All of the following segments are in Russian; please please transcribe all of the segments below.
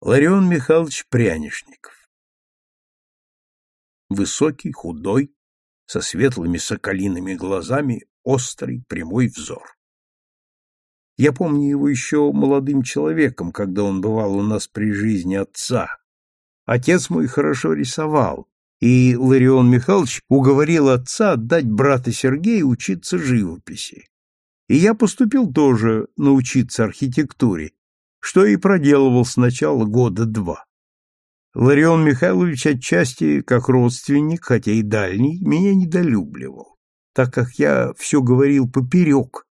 Ларион Михайлович Прянишников. Высокий, худой, со светлыми соколиными глазами, острый, прямой взор. Я помню его еще молодым человеком, когда он бывал у нас при жизни отца. Отец мой хорошо рисовал, и Ларион Михайлович уговорил отца отдать брата Сергея учиться живописи. И я поступил тоже научиться архитектуре, что и проделывал сначала года два. Ларион Михайлович отчасти, как родственник, хотя и дальний, меня недолюбливал, так как я все говорил поперек,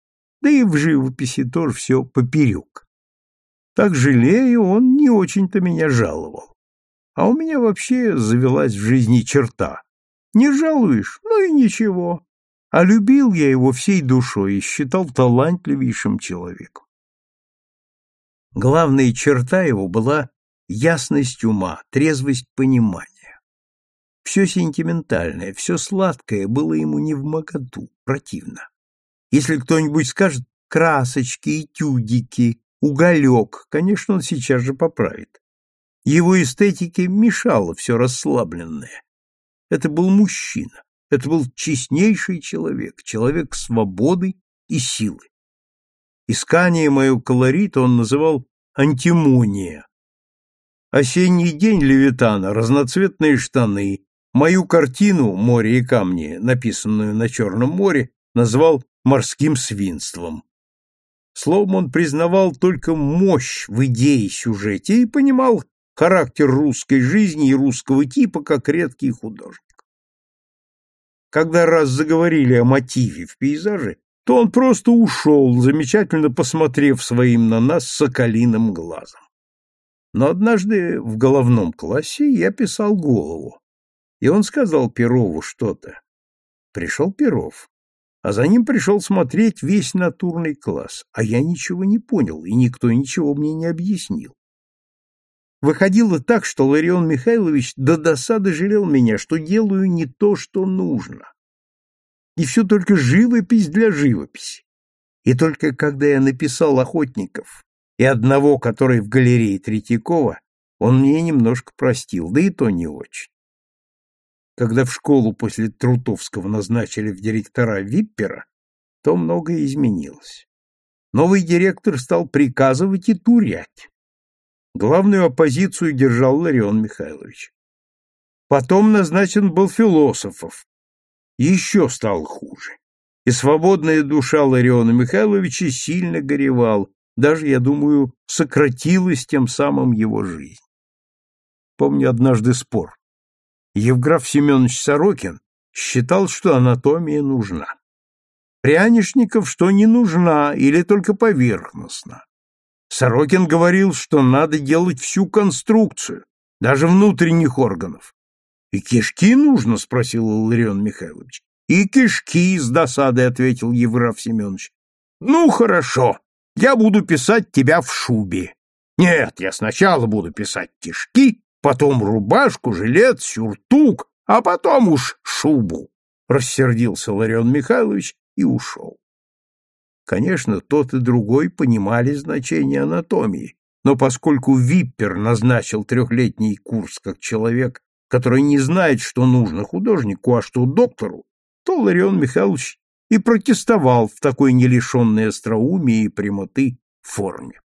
да и в живописи тоже все поперек. Так жалею, он не очень-то меня жаловал. А у меня вообще завелась в жизни черта. Не жалуешь, ну и ничего. А любил я его всей душой и считал талантливейшим человеком. Главная черта его была ясность ума, трезвость понимания. Все сентиментальное, все сладкое было ему не в моготу, противно. Если кто-нибудь скажет красочки, этюдики, уголек, конечно, он сейчас же поправит. Его эстетике мешало все расслабленное. Это был мужчина, это был честнейший человек, человек свободы и силы. Искание мою колорита он называл антимония. Осенний день Левитана, разноцветные штаны, мою картину «Море и камни», написанную на Черном море, назвал морским свинством. Словом, он признавал только мощь в идее сюжете и понимал характер русской жизни и русского типа как редкий художник. Когда раз заговорили о мотиве в пейзаже, то он просто ушел, замечательно посмотрев своим на нас соколиным глазом. Но однажды в головном классе я писал голову, и он сказал Перову что-то. Пришел Перов, а за ним пришел смотреть весь натурный класс, а я ничего не понял, и никто ничего мне не объяснил. Выходило так, что Ларион Михайлович до досады жалел меня, что делаю не то, что нужно и все только живопись для живописи. И только когда я написал «Охотников» и одного, который в галерее Третьякова, он мне немножко простил, да и то не очень. Когда в школу после Трутовского назначили в директора Виппера, то многое изменилось. Новый директор стал приказывать и турять. Главную оппозицию держал Ларион Михайлович. Потом назначен был Философов, еще стал хуже. И свободная душа Лариона Михайловича сильно горевал, даже, я думаю, сократилась тем самым его жизнь. Помню однажды спор. Евграф Семенович Сорокин считал, что анатомия нужна. Прянишников, что не нужна или только поверхностно. Сорокин говорил, что надо делать всю конструкцию, даже внутренних органов. И кишки нужно? спросил Ларион Михайлович. И кишки, с досадой ответил Евграф Семенович. Ну, хорошо, я буду писать тебя в шубе. Нет, я сначала буду писать кишки, потом рубашку, жилет, сюртук, а потом уж шубу. Рассердился Ларион Михайлович и ушел. Конечно, тот и другой понимали значение анатомии, но поскольку Виппер назначил трехлетний курс как человек, который не знает, что нужно художнику, а что доктору, то Ларион Михайлович и протестовал в такой не лишенной остроумия и прямоты форме.